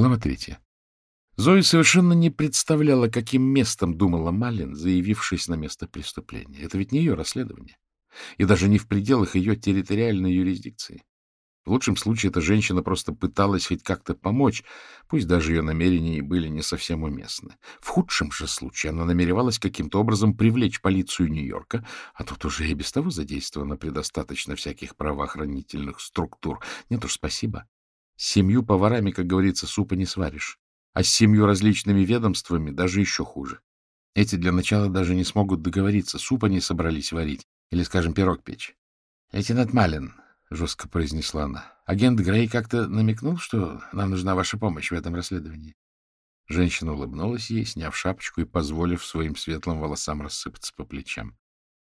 Глава третья. Зоя совершенно не представляла, каким местом думала Малин, заявившись на место преступления. Это ведь не ее расследование. И даже не в пределах ее территориальной юрисдикции. В лучшем случае эта женщина просто пыталась хоть как-то помочь, пусть даже ее намерения и были не совсем уместны. В худшем же случае она намеревалась каким-то образом привлечь полицию Нью-Йорка, а тут уже и без того задействовано предостаточно всяких правоохранительных структур. Нет уж, спасибо. С семью поварами, как говорится, супа не сваришь. А с семью различными ведомствами даже еще хуже. Эти для начала даже не смогут договориться, супа не собрались варить или, скажем, пирог печь. — Лейтенант Малин, — жестко произнесла она. — Агент Грей как-то намекнул, что нам нужна ваша помощь в этом расследовании. Женщина улыбнулась ей, сняв шапочку и позволив своим светлым волосам рассыпаться по плечам.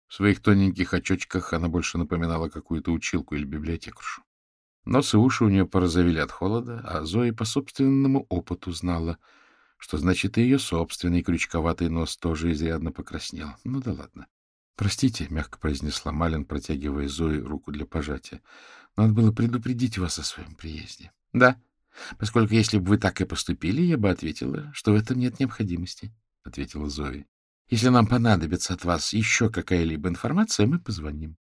В своих тоненьких очочках она больше напоминала какую-то училку или библиотекаршу. Нос и уши у нее порозовели от холода, а Зоя по собственному опыту знала, что значит и ее собственный крючковатый нос тоже изрядно покраснел. Ну да ладно. — Простите, — мягко произнесла Малин, протягивая Зои руку для пожатия. — Надо было предупредить вас о своем приезде. — Да, поскольку если бы вы так и поступили, я бы ответила, что в этом нет необходимости, — ответила Зои. — Если нам понадобится от вас еще какая-либо информация, мы позвоним.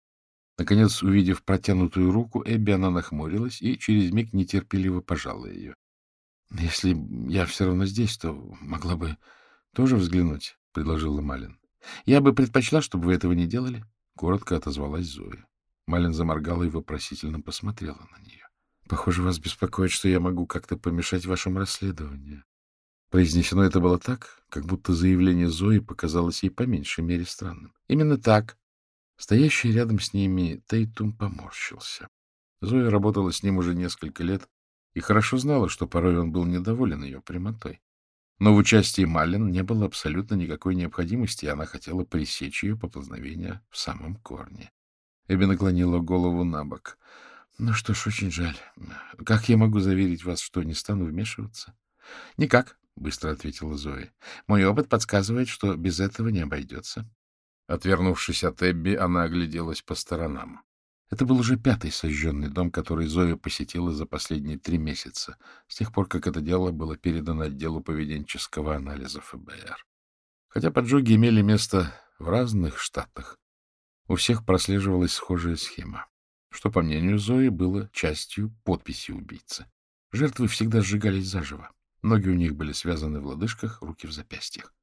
Наконец, увидев протянутую руку, Эбби, она нахмурилась и через миг нетерпеливо пожала ее. — Если я все равно здесь, то могла бы тоже взглянуть, — предложила Малин. — Я бы предпочла, чтобы вы этого не делали, — коротко отозвалась Зоя. Малин заморгала и вопросительно посмотрела на нее. — Похоже, вас беспокоит, что я могу как-то помешать вашему расследованию. Произнесено это было так, как будто заявление Зои показалось ей по меньшей мере странным. — Именно так. Стоящий рядом с ними Тейтум поморщился. Зоя работала с ним уже несколько лет и хорошо знала, что порой он был недоволен ее прямотой. Но в участии Малин не было абсолютно никакой необходимости, и она хотела пресечь ее поползновение в самом корне. Эбби наклонила голову на бок. — Ну что ж, очень жаль. Как я могу заверить вас, что не стану вмешиваться? — Никак, — быстро ответила Зоя. — Мой опыт подсказывает, что без этого не обойдется. Отвернувшись от Эбби, она огляделась по сторонам. Это был уже пятый сожженный дом, который Зоя посетила за последние три месяца, с тех пор, как это дело было передано отделу поведенческого анализа ФБР. Хотя поджоги имели место в разных штатах, у всех прослеживалась схожая схема, что, по мнению Зои, было частью подписи убийцы. Жертвы всегда сжигались заживо. Ноги у них были связаны в лодыжках, руки в запястьях.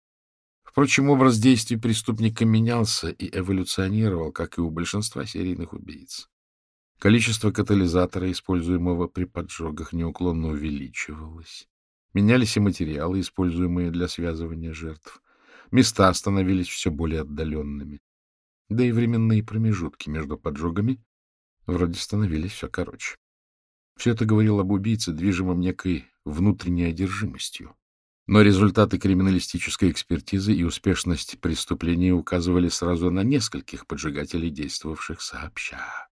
Впрочем, образ действий преступника менялся и эволюционировал, как и у большинства серийных убийц. Количество катализатора, используемого при поджогах, неуклонно увеличивалось. Менялись и материалы, используемые для связывания жертв. Места становились все более отдаленными. Да и временные промежутки между поджогами вроде становились все короче. Все это говорило об убийце, движимом некой внутренней одержимостью. Но результаты криминалистической экспертизы и успешность преступления указывали сразу на нескольких поджигателей, действовавших сообща.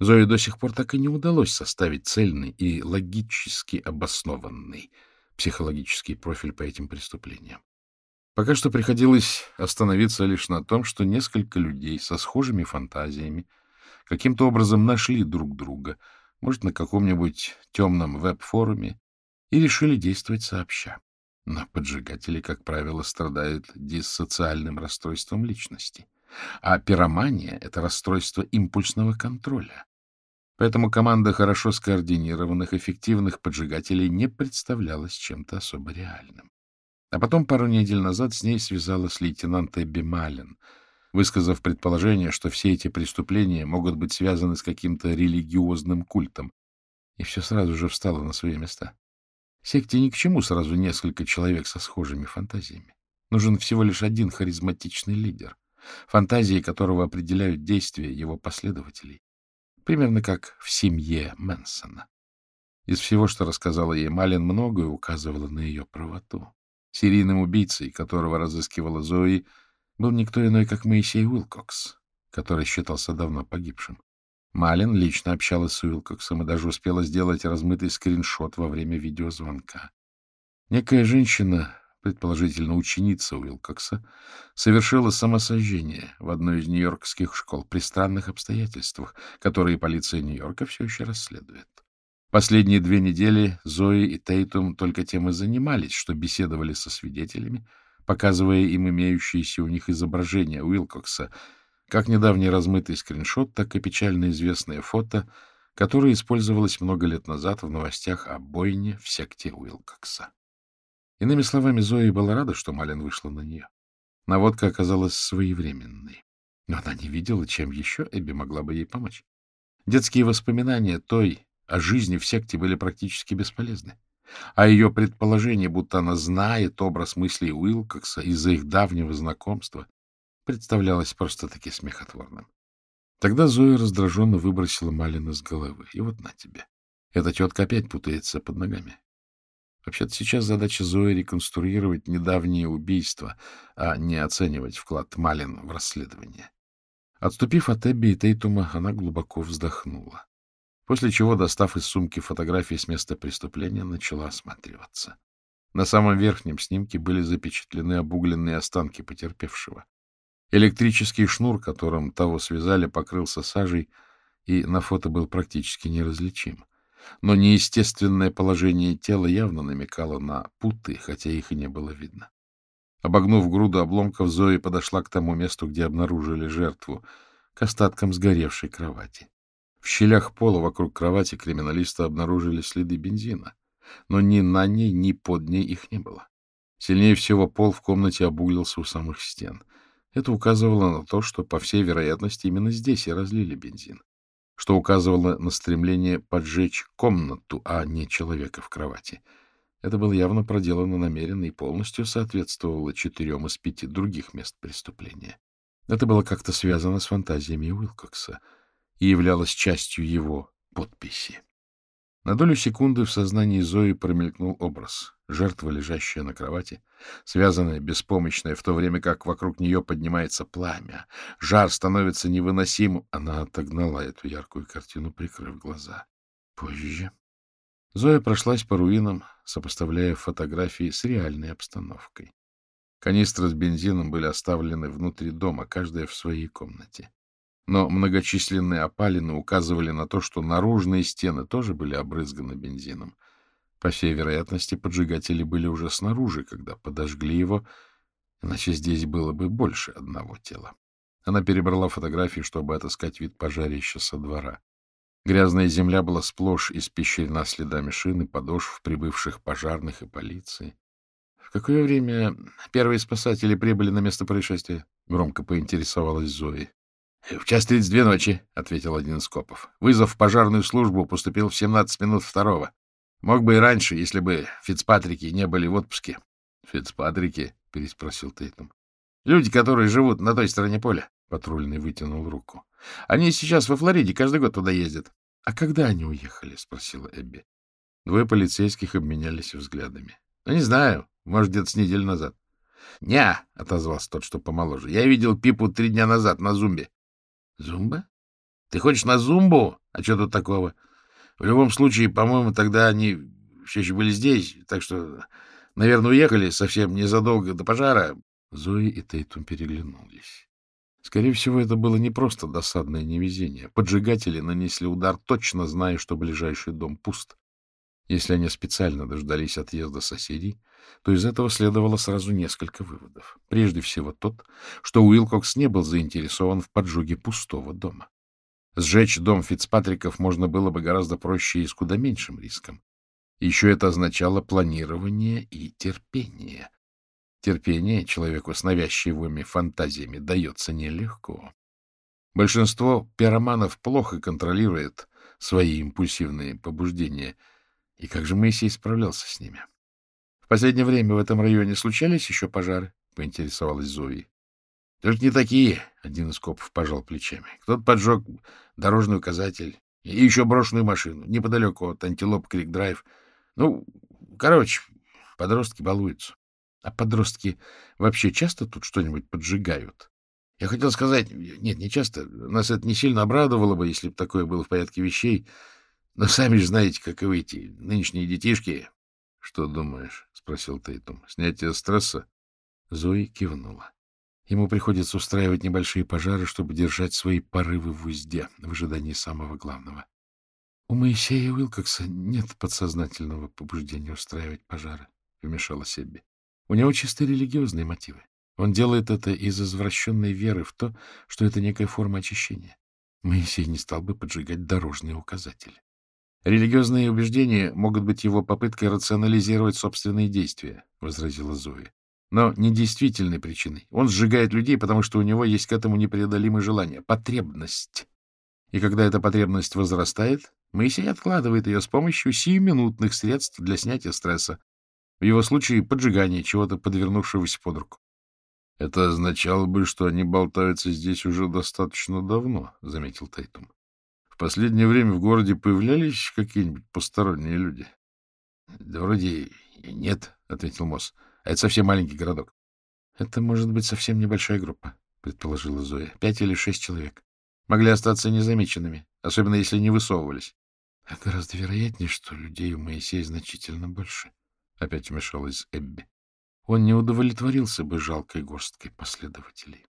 Зое до сих пор так и не удалось составить цельный и логически обоснованный психологический профиль по этим преступлениям. Пока что приходилось остановиться лишь на том, что несколько людей со схожими фантазиями каким-то образом нашли друг друга, может, на каком-нибудь темном веб-форуме, и решили действовать сообща. Но поджигатели, как правило, страдают диссоциальным расстройством личности. А пиромания — это расстройство импульсного контроля. Поэтому команда хорошо скоординированных, эффективных поджигателей не представлялась чем-то особо реальным. А потом пару недель назад с ней связалась лейтенант Эбби Маллен, высказав предположение, что все эти преступления могут быть связаны с каким-то религиозным культом. И все сразу же встало на свои места. Секте ни к чему сразу несколько человек со схожими фантазиями. Нужен всего лишь один харизматичный лидер, фантазии которого определяют действия его последователей. Примерно как в семье Мэнсона. Из всего, что рассказала ей Малин, многое указывало на ее правоту. Серийным убийцей, которого разыскивала Зои, был никто иной, как Моисей Уилкокс, который считался давно погибшим. Малин лично общалась с Уилкоксом и даже успела сделать размытый скриншот во время видеозвонка. Некая женщина, предположительно ученица Уилкокса, совершила самосожжение в одной из нью-йоркских школ при странных обстоятельствах, которые полиция Нью-Йорка все еще расследует. Последние две недели Зои и Тейтум только тем и занимались, что беседовали со свидетелями, показывая им имеющиеся у них изображения Уилкокса, как недавний размытый скриншот, так и печально известное фото, которое использовалось много лет назад в новостях о бойне в секте Уилкокса. Иными словами, Зои была рада, что Малин вышла на нее. Наводка оказалась своевременной. Но она не видела, чем еще Эбби могла бы ей помочь. Детские воспоминания той о жизни в секте были практически бесполезны. А ее предположение, будто она знает образ мыслей Уилкокса из-за их давнего знакомства, представлялось просто-таки смехотворным. Тогда Зоя раздраженно выбросила Малин из головы. И вот на тебе. Эта тетка опять путается под ногами. Вообще-то сейчас задача Зои реконструировать недавнее убийство, а не оценивать вклад Малин в расследование. Отступив от Эбби и Тейтума, она глубоко вздохнула после чего, достав из сумки фотографии с места преступления, начала осматриваться. На самом верхнем снимке были запечатлены обугленные останки потерпевшего. Электрический шнур, которым того связали, покрылся сажей, и на фото был практически неразличим. Но неестественное положение тела явно намекало на путы, хотя их и не было видно. Обогнув груду обломков, Зои подошла к тому месту, где обнаружили жертву, к остаткам сгоревшей кровати. В щелях пола вокруг кровати криминалисты обнаружили следы бензина, но ни на ней, ни под ней их не было. Сильнее всего пол в комнате обуглился у самых стен. Это указывало на то, что, по всей вероятности, именно здесь и разлили бензин, что указывало на стремление поджечь комнату, а не человека в кровати. Это было явно проделано намеренно и полностью соответствовало четырем из пяти других мест преступления. Это было как-то связано с фантазиями Уилкокса — и являлась частью его подписи. На долю секунды в сознании Зои промелькнул образ. Жертва, лежащая на кровати, связанная, беспомощная, в то время как вокруг нее поднимается пламя. Жар становится невыносимым. Она отогнала эту яркую картину, прикрыв глаза. Позже. Зоя прошлась по руинам, сопоставляя фотографии с реальной обстановкой. Канистры с бензином были оставлены внутри дома, каждая в своей комнате но многочисленные опалины указывали на то, что наружные стены тоже были обрызганы бензином. По всей вероятности, поджигатели были уже снаружи, когда подожгли его, иначе здесь было бы больше одного тела. Она перебрала фотографии, чтобы отыскать вид пожарища со двора. Грязная земля была сплошь испещрена следами шин и подошв прибывших пожарных и полиции. — В какое время первые спасатели прибыли на место происшествия? — громко поинтересовалась Зои. — В час тридцать две ночи, — ответил один из копов. Вызов в пожарную службу поступил в семнадцать минут второго. Мог бы и раньше, если бы Фицпатрики не были в отпуске. — Фицпатрики? — переспросил Тейтум. — Люди, которые живут на той стороне поля. Патрульный вытянул руку. — Они сейчас во Флориде, каждый год туда ездят. — А когда они уехали? — спросила Эбби. Двое полицейских обменялись взглядами. — Ну, не знаю, может, где-то с неделю назад. — Не, — отозвался тот, что помоложе. — Я видел Пипу три дня назад на зумбе. Зумба? Ты хочешь на зумбу? А что тут такого? В любом случае, по-моему, тогда они все еще были здесь, так что, наверное, уехали совсем незадолго до пожара. Зои и Тейтум переглянулись. Скорее всего, это было не просто досадное невезение. Поджигатели нанесли удар, точно зная, что ближайший дом пуст. Если они специально дождались отъезда соседей, то из этого следовало сразу несколько выводов. Прежде всего тот, что Уилкокс не был заинтересован в поджоге пустого дома. Сжечь дом Фицпатриков можно было бы гораздо проще и с куда меньшим риском. Еще это означало планирование и терпение. Терпение человеку с навязчивыми фантазиями дается нелегко. Большинство пироманов плохо контролирует свои импульсивные побуждения — и как же Моисей справлялся с ними? В последнее время в этом районе случались еще пожары? — поинтересовалась Зои. — Только не такие, — один из копов пожал плечами. Кто-то поджег дорожный указатель и еще брошенную машину неподалеку от антилоп Крик-Драйв. Ну, короче, подростки балуются. А подростки вообще часто тут что-нибудь поджигают? Я хотел сказать, нет, не часто. Нас это не сильно обрадовало бы, если бы такое было в порядке вещей. Но сами же знаете, каковы эти нынешние детишки. — Что думаешь? — спросил Тейтум. — Снятие стресса? Зои кивнула. Ему приходится устраивать небольшие пожары, чтобы держать свои порывы в узде в ожидании самого главного. — У Моисея Уилкокса нет подсознательного побуждения устраивать пожары, — вмешалась Эбби. — У него чисто религиозные мотивы. Он делает это из извращенной веры в то, что это некая форма очищения. Моисей не стал бы поджигать дорожные указатели. Религиозные убеждения могут быть его попыткой рационализировать собственные действия, — возразила Зоя. Но не действительной причиной. Он сжигает людей, потому что у него есть к этому непреодолимое желание — потребность. И когда эта потребность возрастает, Моисей откладывает ее с помощью сиюминутных средств для снятия стресса. В его случае поджигание чего-то подвернувшегося под руку. — Это означало бы, что они болтаются здесь уже достаточно давно, — заметил Тайтум. — В последнее время в городе появлялись какие-нибудь посторонние люди? — Да вроде нет, — ответил Мосс. — Это совсем маленький городок. — Это может быть совсем небольшая группа, — предположила Зоя. — Пять или шесть человек. Могли остаться незамеченными, особенно если не высовывались. — А гораздо вероятнее, что людей у Моисея значительно больше, — опять вмешалась Эбби он не удовлетворился бы жалкой горсткой последователей.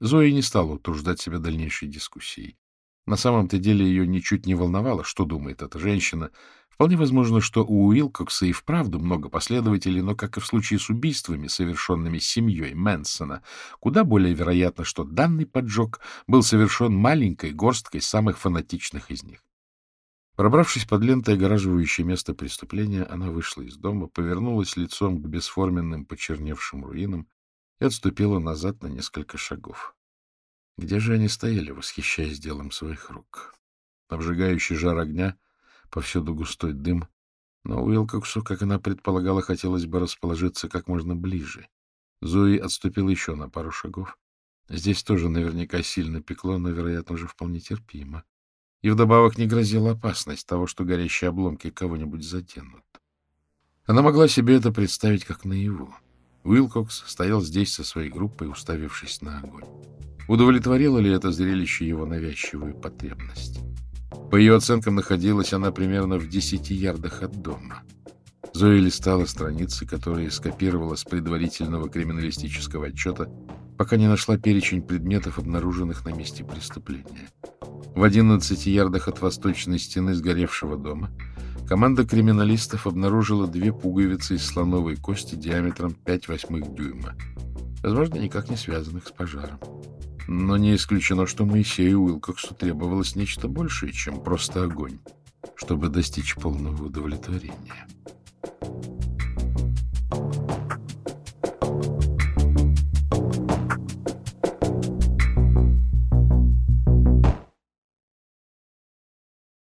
Зоя не стала утруждать себя дальнейшей дискуссией. На самом-то деле ее ничуть не волновало, что думает эта женщина. Вполне возможно, что у Уилкокса и вправду много последователей, но, как и в случае с убийствами, совершенными семьей Мэнсона, куда более вероятно, что данный поджог был совершен маленькой горсткой самых фанатичных из них. Пробравшись под лентой, огораживающей место преступления, она вышла из дома, повернулась лицом к бесформенным почерневшим руинам и отступила назад на несколько шагов. Где же они стояли, восхищаясь делом своих рук? Обжигающий жар огня, повсюду густой дым, но Уилкоксу, как она предполагала, хотелось бы расположиться как можно ближе. Зои отступила еще на пару шагов. Здесь тоже наверняка сильно пекло, но, вероятно, уже вполне терпимо и вдобавок не грозила опасность того, что горящие обломки кого-нибудь заденут. Она могла себе это представить как наяву. Уилкокс стоял здесь со своей группой, уставившись на огонь. Удовлетворило ли это зрелище его навязчивую потребность? По ее оценкам, находилась она примерно в десяти ярдах от дома. Зоя листала страницы, которые скопировала с предварительного криминалистического отчета, пока не нашла перечень предметов, обнаруженных на месте преступления. В одиннадцати ярдах от восточной стены сгоревшего дома команда криминалистов обнаружила две пуговицы из слоновой кости диаметром 5 восьмых дюйма, возможно, никак не связанных с пожаром. Но не исключено, что Моисею Уилкоксу требовалось нечто большее, чем просто огонь, чтобы достичь полного удовлетворения.